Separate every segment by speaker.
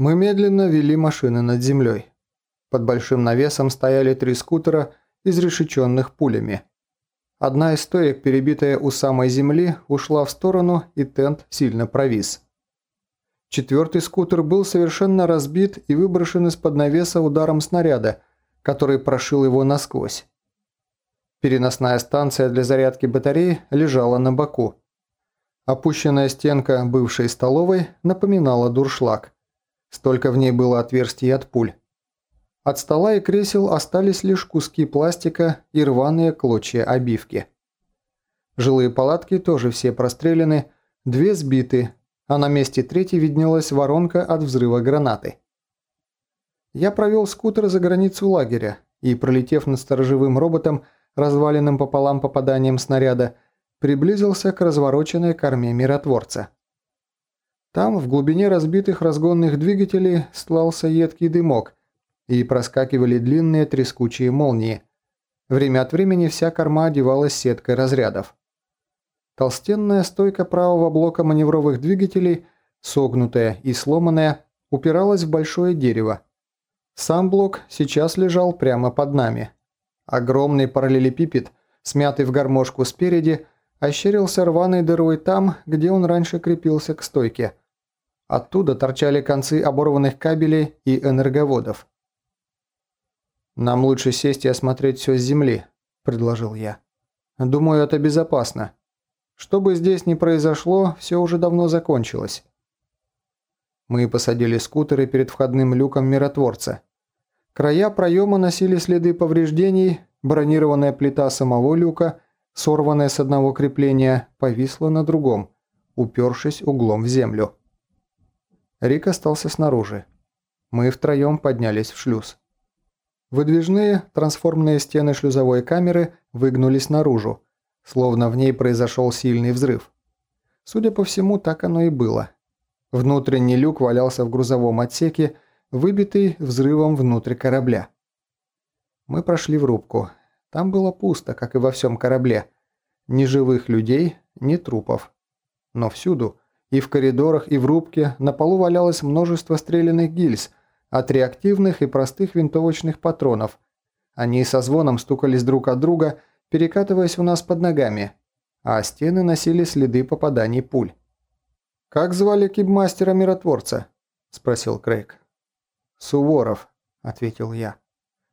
Speaker 1: Мы медленно вели машины над землей. Под большим навесом стояли три скутера, изрешеченных пулями. Одна из стоек, перебитая у самой земли, ушла в сторону, и тент сильно провис. Четвертый скутер был совершенно разбит и выброшен из-под навеса ударом снаряда, который прошил его насквозь. Переносная станция для зарядки батареи лежала на боку. Опущенная стенка бывшей столовой напоминала дуршлаг – Столько в ней было отверстий от пуль. От стола и кресел остались лишь куски пластика и рваные клочья обивки. Жилые палатки тоже все прострелены, две сбиты, а на месте третьей виднелась воронка от взрыва гранаты. Я провел скутер за границу лагеря и, пролетев над сторожевым роботом, разваленным пополам попаданием снаряда, приблизился к развороченной корме миротворца. Там, в глубине разбитых разгонных двигателей, слался едкий дымок, и проскакивали длинные трескучие молнии. Время от времени вся корма одевалась сеткой разрядов. Толстенная стойка правого блока маневровых двигателей, согнутая и сломанная, упиралась в большое дерево. Сам блок сейчас лежал прямо под нами. Огромный параллелепипед, смятый в гармошку спереди, ощерился рваной дырой там, где он раньше крепился к стойке – Оттуда торчали концы оборванных кабелей и энерговодов. «Нам лучше сесть и осмотреть все с земли», – предложил я. «Думаю, это безопасно. Что бы здесь ни произошло, все уже давно закончилось». Мы посадили скутеры перед входным люком миротворца. Края проема носили следы повреждений, бронированная плита самого люка, сорванная с одного крепления, повисла на другом, упершись углом в землю. Рик остался снаружи. Мы втроем поднялись в шлюз. Выдвижные трансформные стены шлюзовой камеры выгнулись наружу, словно в ней произошел сильный взрыв. Судя по всему, так оно и было. Внутренний люк валялся в грузовом отсеке, выбитый взрывом внутрь корабля. Мы прошли в рубку. Там было пусто, как и во всем корабле. Ни живых людей, ни трупов. Но всюду и в коридорах, и в рубке на полу валялось множество стрелянных гильз от реактивных и простых винтовочных патронов. Они со звоном стукались друг от друга, перекатываясь у нас под ногами, а стены носили следы попаданий пуль. «Как звали кибмастера-миротворца?» – спросил Крейг. «Суворов», – ответил я.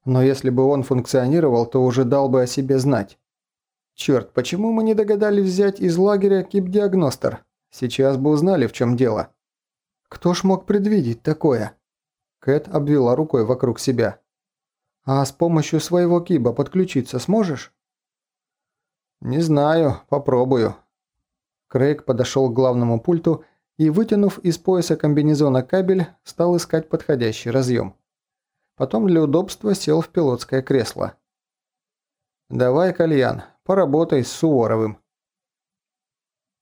Speaker 1: «Но если бы он функционировал, то уже дал бы о себе знать». «Черт, почему мы не догадались взять из лагеря киб-диагностер?» Сейчас бы узнали, в чем дело. Кто ж мог предвидеть такое? Кэт обвела рукой вокруг себя. А с помощью своего киба подключиться сможешь? Не знаю, попробую. Крейг подошел к главному пульту и, вытянув из пояса комбинезона кабель, стал искать подходящий разъем. Потом для удобства сел в пилотское кресло. «Давай, Кальян, поработай с Суворовым».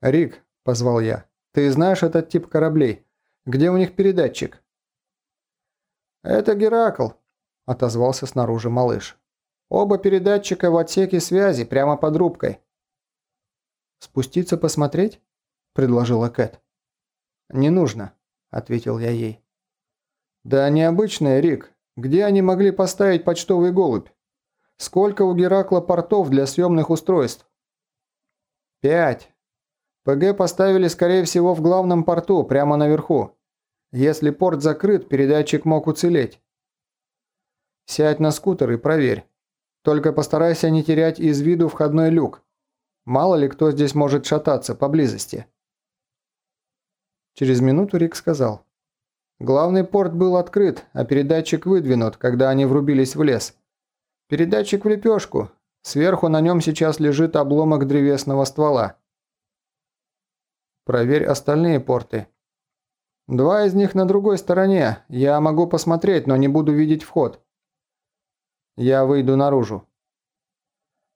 Speaker 1: «Рик, позвал я. «Ты знаешь этот тип кораблей? Где у них передатчик?»
Speaker 2: «Это Геракл», – отозвался снаружи малыш. «Оба передатчика в отсеке связи, прямо под рубкой».
Speaker 1: «Спуститься посмотреть?» – предложила Кэт.
Speaker 2: «Не нужно», – ответил я ей.
Speaker 1: «Да необычная, Рик. Где они могли поставить почтовый голубь? Сколько у Геракла портов для съемных устройств?»
Speaker 2: «Пять», ПГ поставили, скорее всего, в главном порту, прямо наверху. Если порт закрыт, передатчик мог уцелеть. Сядь на скутер и проверь. Только постарайся не терять из виду входной люк. Мало ли кто здесь может шататься поблизости. Через минуту Рик сказал. Главный порт был открыт, а передатчик выдвинут, когда они врубились в лес. Передатчик в лепешку. Сверху на нем сейчас лежит обломок древесного ствола. Проверь остальные порты. Два из них на другой стороне. Я могу посмотреть, но не буду видеть вход. Я выйду наружу.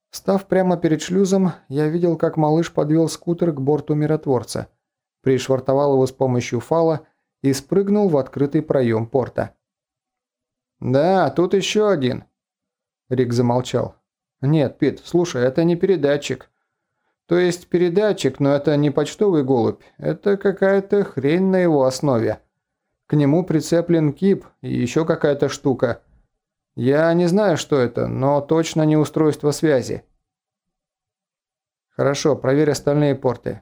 Speaker 2: Став прямо перед шлюзом, я видел, как малыш подвел скутер к борту миротворца, пришвартовал его с помощью фала и спрыгнул в открытый проем порта. «Да, тут еще один». Рик замолчал. «Нет, Пит, слушай, это не передатчик. То есть передатчик, но это не почтовый голубь, это какая-то хрень на его основе.
Speaker 1: К нему прицеплен кип и еще какая-то штука. Я не знаю, что это, но точно не устройство связи. Хорошо, проверь остальные порты.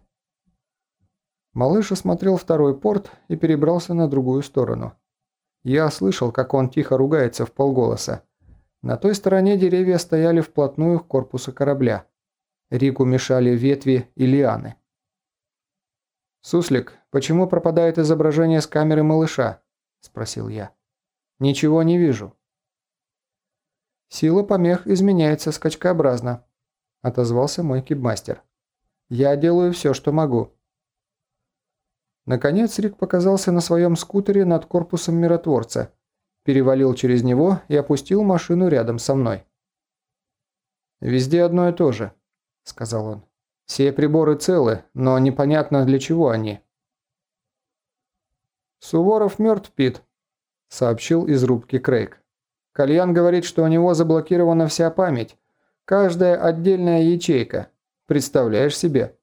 Speaker 1: Малыш осмотрел второй порт и перебрался на другую сторону. Я слышал, как он тихо ругается в полголоса. На той стороне деревья стояли вплотную к корпусу корабля. Рику мешали ветви и лианы. «Суслик, почему пропадает изображение с камеры малыша?» – спросил я. «Ничего не вижу». «Сила помех изменяется скачкообразно», – отозвался мой кибмастер. «Я делаю все, что могу». Наконец Рик показался на своем скутере над корпусом миротворца, перевалил через него и опустил машину рядом со мной. «Везде одно и то же», – сказал он. «Все приборы целы, но непонятно для чего они». «Суворов мертв, Пит», – сообщил из рубки Крейг. «Кальян говорит, что у него заблокирована вся память, каждая отдельная ячейка. Представляешь себе?»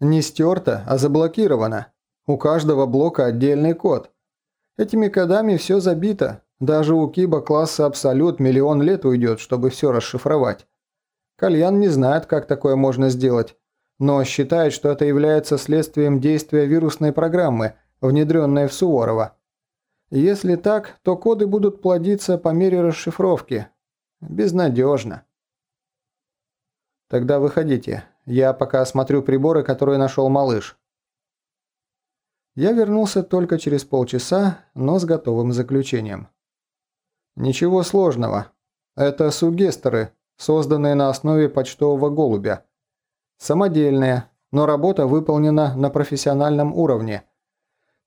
Speaker 1: Не стерто, а заблокировано. У каждого блока отдельный код. Этими кодами все забито. Даже у Киба класса Абсолют миллион лет уйдет, чтобы все расшифровать. Кальян не знает, как такое можно сделать, но считает, что это является следствием действия вирусной программы, внедренной в Суворова. Если так, то коды будут плодиться по мере расшифровки. Безнадежно. Тогда выходите. Я пока осмотрю приборы, которые нашел малыш. Я вернулся только через полчаса, но с готовым заключением. Ничего сложного. Это сугестеры, созданные на основе почтового голубя. Самодельные, но работа выполнена на профессиональном уровне.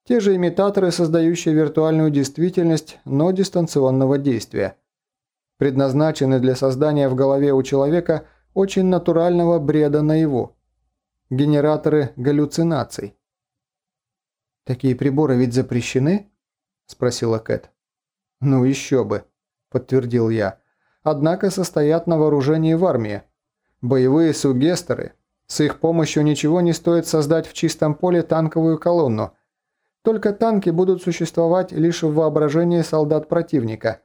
Speaker 1: Те же имитаторы, создающие виртуальную действительность, но дистанционного действия. Предназначены для создания в голове у человека – очень натурального бреда наяву. Генераторы галлюцинаций. «Такие приборы ведь запрещены?» – спросила Кэт. «Ну еще бы», – подтвердил я. «Однако состоят на вооружении в армии. Боевые сугестеры. С их помощью ничего не стоит создать в чистом поле танковую колонну. Только танки будут существовать лишь в воображении солдат противника.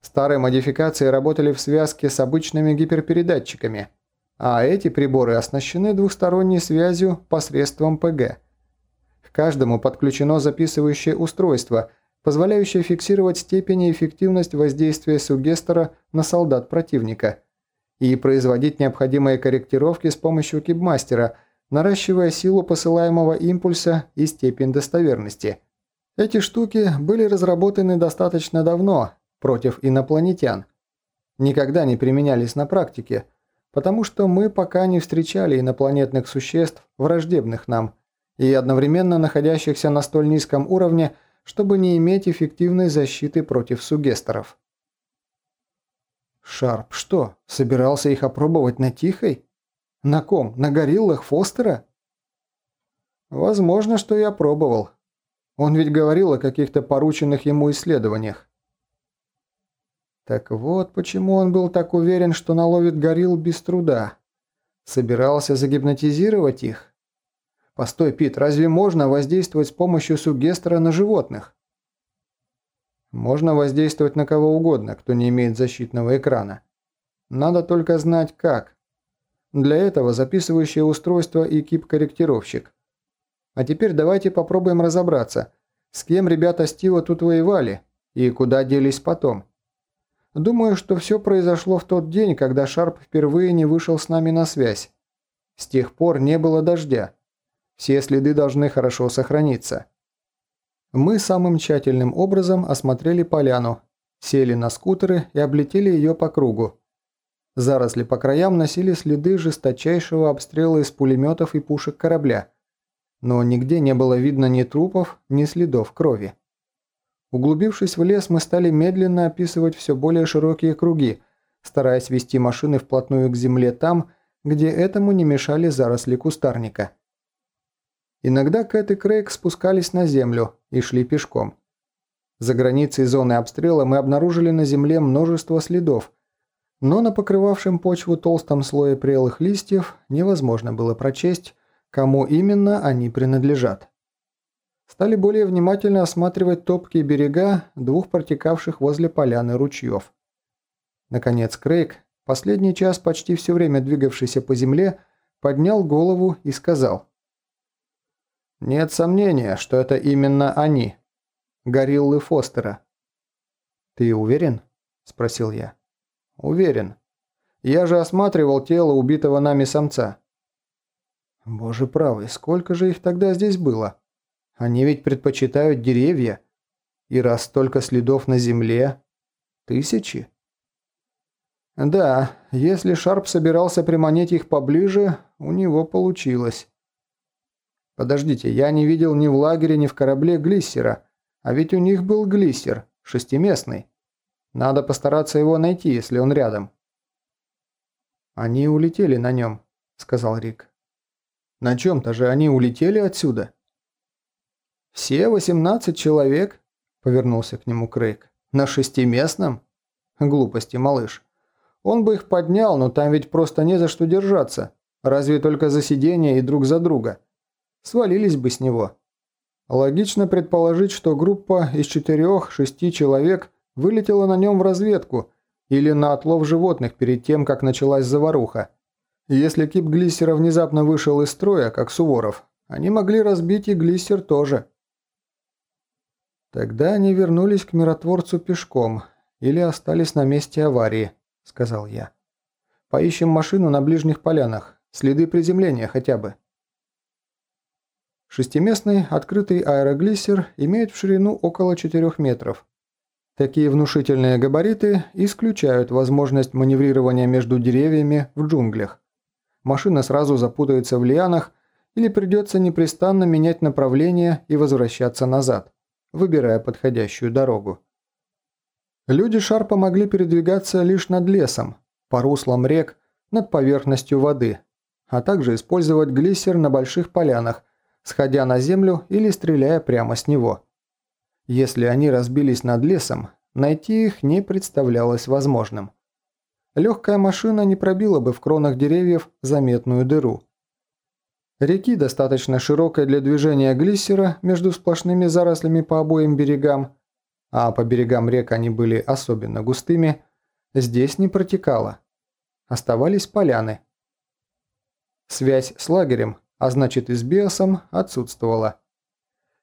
Speaker 1: Старые модификации работали в связке с обычными гиперпередатчиками, а эти приборы оснащены двухсторонней связью посредством ПГ. К каждому подключено записывающее устройство, позволяющее фиксировать степень и эффективность воздействия сугестора на солдат противника и производить необходимые корректировки с помощью кибмастера, наращивая силу посылаемого импульса и степень достоверности. Эти штуки были разработаны достаточно давно, против инопланетян. Никогда не применялись на практике, потому что мы пока не встречали инопланетных существ, враждебных нам, и одновременно находящихся на столь низком уровне, чтобы не иметь эффективной защиты против сугестеров. Шарп что, собирался их опробовать на Тихой? На ком? На гориллах Фостера? Возможно, что я пробовал. Он ведь говорил о каких-то порученных ему исследованиях. Так вот, почему он был так уверен, что наловит горилл без труда. Собирался загипнотизировать их? Постой, Пит, разве можно воздействовать с помощью сугестера на животных? Можно воздействовать на кого угодно, кто не имеет защитного экрана. Надо только знать как. Для этого записывающее устройство и кип-корректировщик. А теперь давайте попробуем разобраться, с кем ребята Стива тут воевали и куда делись потом. Думаю, что все произошло в тот день, когда Шарп впервые не вышел с нами на связь. С тех пор не было дождя. Все следы должны хорошо сохраниться. Мы самым тщательным образом осмотрели поляну, сели на скутеры и облетели ее по кругу. Заросли по краям носили следы жесточайшего обстрела из пулеметов и пушек корабля, но нигде не было видно ни трупов, ни следов крови. Углубившись в лес, мы стали медленно описывать все более широкие круги, стараясь вести машины вплотную к земле там, где этому не мешали заросли кустарника. Иногда Кэт и Крейг спускались на землю и шли пешком. За границей зоны обстрела мы обнаружили на земле множество следов, но на покрывавшем почву толстом слое прелых листьев невозможно было прочесть, кому именно они принадлежат. стали более внимательно осматривать топкие берега двух протекавших возле поляны ручьев. Наконец Крейг, последний час почти все время двигавшийся по земле, поднял голову и сказал. «Нет сомнения, что это именно они, гориллы Фостера». «Ты уверен?» – спросил я. «Уверен. Я же осматривал тело убитого нами самца». «Боже правый, сколько же их тогда здесь было? Они ведь предпочитают деревья. И раз столько следов на земле... Тысячи?» «Да, если Шарп собирался приманить их поближе, у него получилось». «Подождите, я не видел ни в лагере, ни в корабле глиссера, а ведь у них был глиссер, шестиместный». Надо постараться его найти, если он рядом». «Они улетели на нем», — сказал Рик. «На чем-то же они улетели отсюда». «Все 18 человек?» — повернулся к нему Крейг. «На шестиместном?» «Глупости, малыш. Он бы их поднял, но там ведь просто не за что держаться. Разве только за сиденье и друг за друга. Свалились бы с него. Логично предположить, что группа из четырех-шести человек вылетела на нем в разведку или на отлов животных перед тем, как началась заваруха. Если кип глиссера внезапно вышел из строя, как Суворов, они могли разбить и глиссер тоже. Тогда они вернулись к миротворцу пешком или остались на месте аварии, сказал я. Поищем машину на ближних полянах, следы приземления хотя бы. Шестиместный открытый аэроглиссер имеет в ширину около 4 метров. Такие внушительные габариты исключают возможность маневрирования между деревьями в джунглях. Машина сразу запутается в лианах или придется непрестанно менять направление и возвращаться назад, выбирая подходящую дорогу. Люди Шарпа могли передвигаться лишь над лесом, по руслам рек, над поверхностью воды, а также использовать глиссер на больших полянах, сходя на землю или стреляя прямо с него. Если они разбились над лесом, найти их не представлялось возможным. Легкая машина не пробила бы в кронах деревьев заметную дыру. Реки, достаточно широкой для движения глиссера между сплошными зарослями по обоим берегам, а по берегам рек они были особенно густыми, здесь не протекала. Оставались поляны. Связь с лагерем, а значит и с биосом, отсутствовала.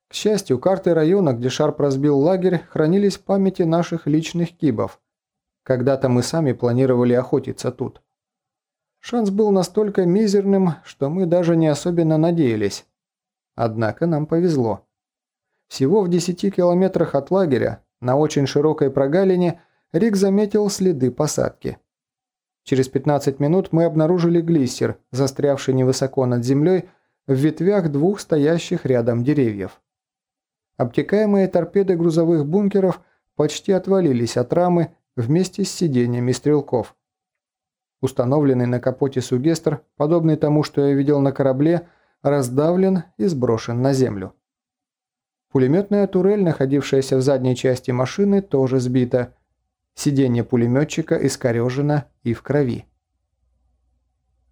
Speaker 1: К счастью, карты района, где Шарп разбил лагерь, хранились в памяти наших личных кибов. Когда-то мы сами планировали охотиться тут. Шанс был настолько мизерным, что мы даже не особенно надеялись. Однако нам повезло. Всего в 10 километрах от лагеря, на очень широкой прогалине, Рик заметил следы посадки. Через 15 минут мы обнаружили глиссер, застрявший невысоко над землей, в ветвях двух стоящих рядом деревьев. Обтекаемые торпеды грузовых бункеров почти отвалились от рамы вместе с сиденьями стрелков. Установленный на капоте сугестр, подобный тому, что я видел на корабле, раздавлен и сброшен на землю. Пулеметная турель, находившаяся в задней части машины, тоже сбита. Сиденье пулеметчика искорежено и в крови.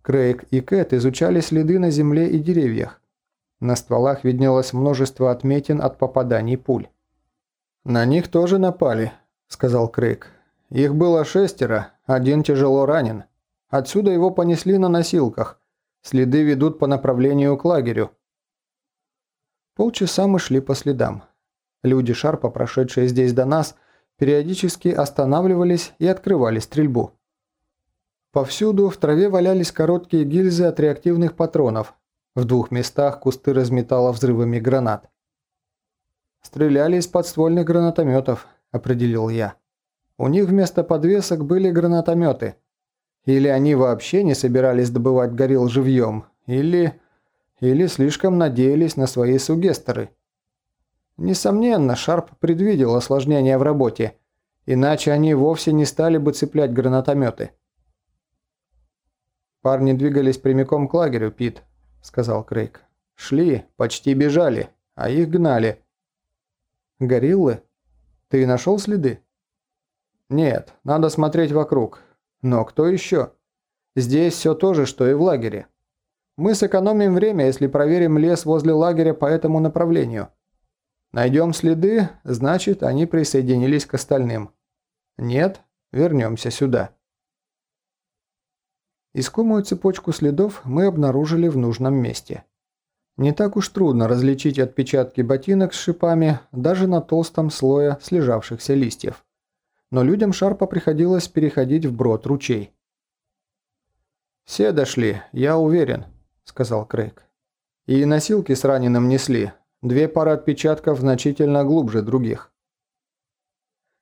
Speaker 1: Крейг и Кэт изучали следы на земле и деревьях. На стволах виднелось множество отметин от попаданий пуль. «На них тоже напали», – сказал Крейг. «Их было шестеро, один тяжело ранен. Отсюда его понесли на носилках. Следы ведут по направлению к лагерю». Полчаса мы шли по следам. Люди Шарпа, прошедшие здесь до нас, периодически останавливались и открывали стрельбу. Повсюду в траве валялись короткие гильзы от реактивных патронов, в двух местах кусты разметало взрывами гранат. «Стреляли из подствольных гранатометов», – определил я. «У них вместо подвесок были гранатометы. Или они вообще не собирались добывать горилл живьем, или... или слишком надеялись на свои сугестеры». Несомненно, Шарп предвидел осложнения в работе, иначе они вовсе не стали бы цеплять гранатометы. Парни двигались прямиком к лагерю, Пит, – сказал Крейг. «Шли, почти бежали, а их гнали». «Гориллы? Ты нашел следы?» «Нет, надо смотреть вокруг. Но кто еще? Здесь все то же, что и в лагере. Мы сэкономим время, если проверим лес возле лагеря по этому направлению. Найдем следы, значит, они присоединились к остальным. Нет, вернемся сюда. Искомую цепочку следов мы обнаружили в нужном месте. Не так уж трудно различить отпечатки ботинок с шипами даже на толстом слое слежавшихся листьев. Но людям Шарпа приходилось переходить вброд ручей. «Все дошли, я уверен», – сказал Крейг. «И носилки с раненым несли. Две пары отпечатков значительно глубже других».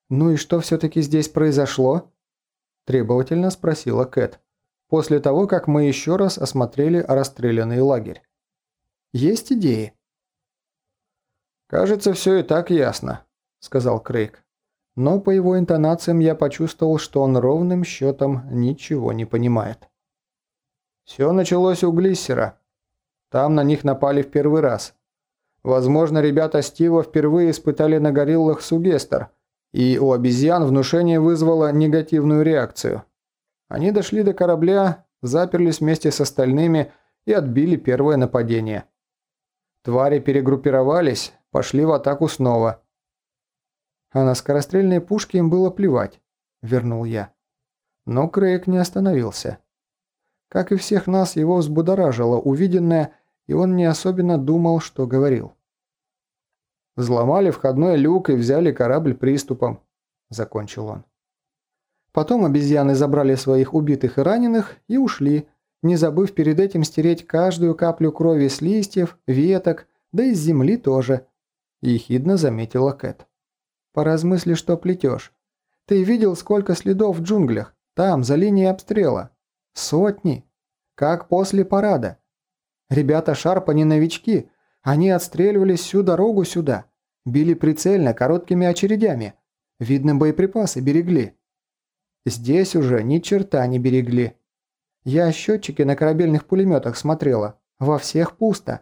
Speaker 2: «Ну и что все-таки здесь произошло?» – требовательно спросила Кэт, после того, как мы еще раз осмотрели расстрелянный лагерь. Есть идеи?»
Speaker 1: «Кажется, все и так ясно», – сказал Крейг. Но по его интонациям я почувствовал, что он ровным счетом ничего не понимает. Все началось у Глиссера. Там на них напали в первый раз. Возможно, ребята Стива впервые испытали на гориллах сугестер, и у обезьян внушение вызвало негативную реакцию. Они дошли до корабля, заперлись вместе с остальными и отбили первое нападение. Твари перегруппировались, пошли в атаку снова.
Speaker 2: А на скорострельные пушки им было плевать, вернул я. Но Крейг не остановился. Как и всех нас, его взбудоражило увиденное, и он не особенно думал, что говорил.
Speaker 1: «Взломали входной люк и взяли корабль приступом», – закончил он.
Speaker 2: Потом обезьяны забрали своих убитых и раненых и ушли, не забыв перед этим стереть каждую каплю крови с листьев, веток, да и с земли тоже», – ехидно заметила Кэт. «Поразмысли, что плетешь. Ты видел, сколько следов в джунглях, там, за линией обстрела? Сотни. Как после парада. Ребята Шарпа не новички, они отстреливались всю дорогу сюда, били прицельно, короткими очередями. Видно, боеприпасы берегли. Здесь уже ни черта не берегли. Я счетчики на корабельных пулеметах смотрела. Во всех пусто.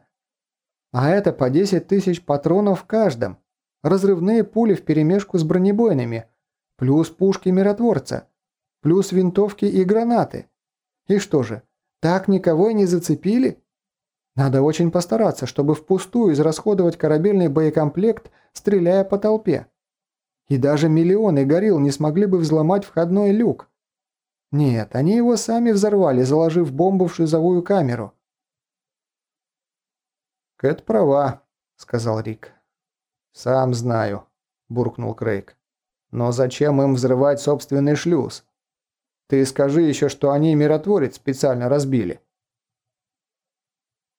Speaker 2: А это по 10 тысяч патронов в каждом. Разрывные пули вперемешку с бронебойными. Плюс пушки миротворца. Плюс винтовки и гранаты. И что же, так никого и не зацепили? Надо очень постараться, чтобы впустую израсходовать корабельный боекомплект, стреляя по толпе. И даже миллионы горил не смогли бы взломать входной люк. Нет, они его сами взорвали, заложив бомбу в шизовую камеру.
Speaker 1: «Кэт права», — сказал Рик. «Сам знаю», — буркнул Крейг. «Но зачем им взрывать собственный шлюз? Ты скажи еще, что они миротворец специально разбили».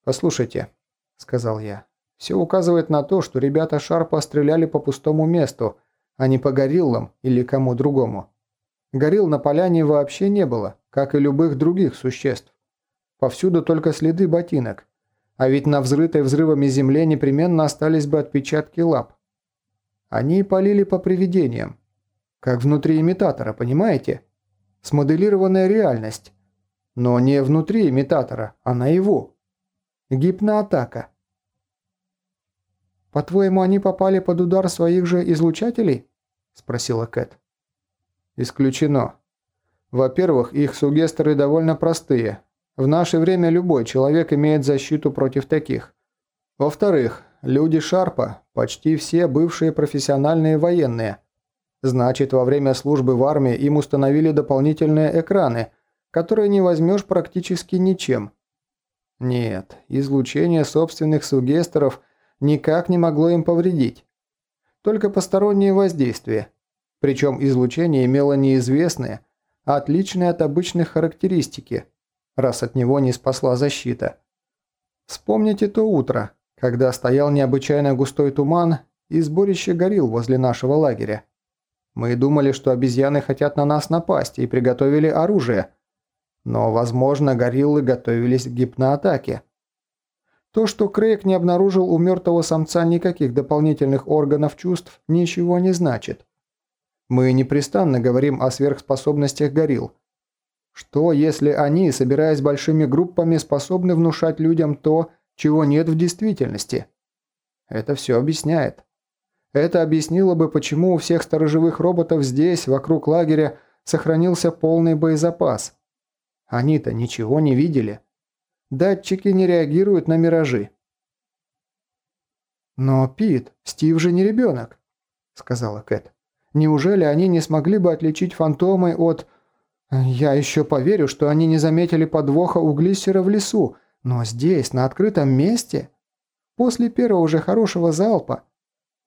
Speaker 1: «Послушайте», — сказал я, — «все указывает на то, что ребята Шарпа стреляли по пустому месту, а не по гориллам или кому другому. Горил на поляне вообще не было, как и любых других существ. Повсюду только следы ботинок. А ведь на взрытой взрывами земле непременно остались бы отпечатки лап. Они полили по привидениям. Как внутри имитатора, понимаете? Смоделированная реальность. Но не внутри имитатора, а наяву. Гипноатака.
Speaker 2: «По-твоему, они попали под удар своих же излучателей?» – спросила Кэт.
Speaker 1: Исключено. Во-первых, их сугестеры довольно простые. В наше время любой человек имеет защиту против таких. Во-вторых, люди Шарпа почти все бывшие профессиональные военные. Значит, во время службы в армии им установили дополнительные экраны, которые не возьмешь практически ничем. Нет, излучение собственных сугестеров никак не могло им повредить. Только посторонние воздействия – причем излучение имело неизвестные, отличные от обычных характеристики, раз от него не спасла защита. Вспомните то утро, когда стоял необычайно густой туман и сборище горил возле нашего лагеря. Мы думали, что обезьяны хотят на нас напасть и приготовили оружие. Но, возможно, гориллы готовились к гипноатаке. То, что Крейг не обнаружил у мертвого самца никаких дополнительных органов чувств, ничего не значит. Мы непрестанно говорим о сверхспособностях горилл. Что, если они, собираясь большими группами, способны внушать людям то, чего нет в действительности? Это все объясняет. Это объяснило бы, почему у всех сторожевых роботов здесь, вокруг лагеря, сохранился полный боезапас. Они-то ничего не видели. Датчики не реагируют на миражи. «Но, Пит, Стив же не ребенок», — сказала Кэт. «Неужели они не смогли бы отличить фантомы от...» «Я еще поверю, что они не заметили подвоха у глиссера в лесу, но здесь, на открытом месте...» После первого же хорошего залпа,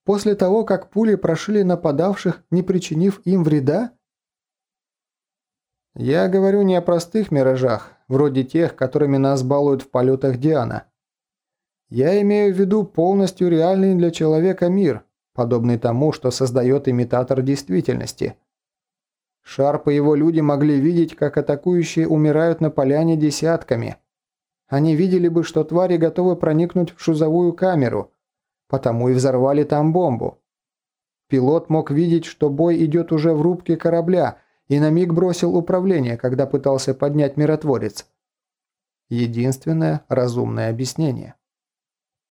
Speaker 1: после того, как пули прошли нападавших, не причинив им вреда? Я говорю не о простых миражах, вроде тех, которыми нас балуют в полетах Диана. Я имею в виду полностью реальный для человека мир, подобный тому, что создает имитатор действительности. Шарп и его люди могли видеть, как атакующие умирают на поляне десятками – они видели бы, что твари готовы проникнуть в шузовую камеру, потому и взорвали там бомбу. Пилот мог видеть, что бой идет уже в рубке корабля, и на миг бросил управление, когда пытался поднять миротворец. Единственное разумное объяснение.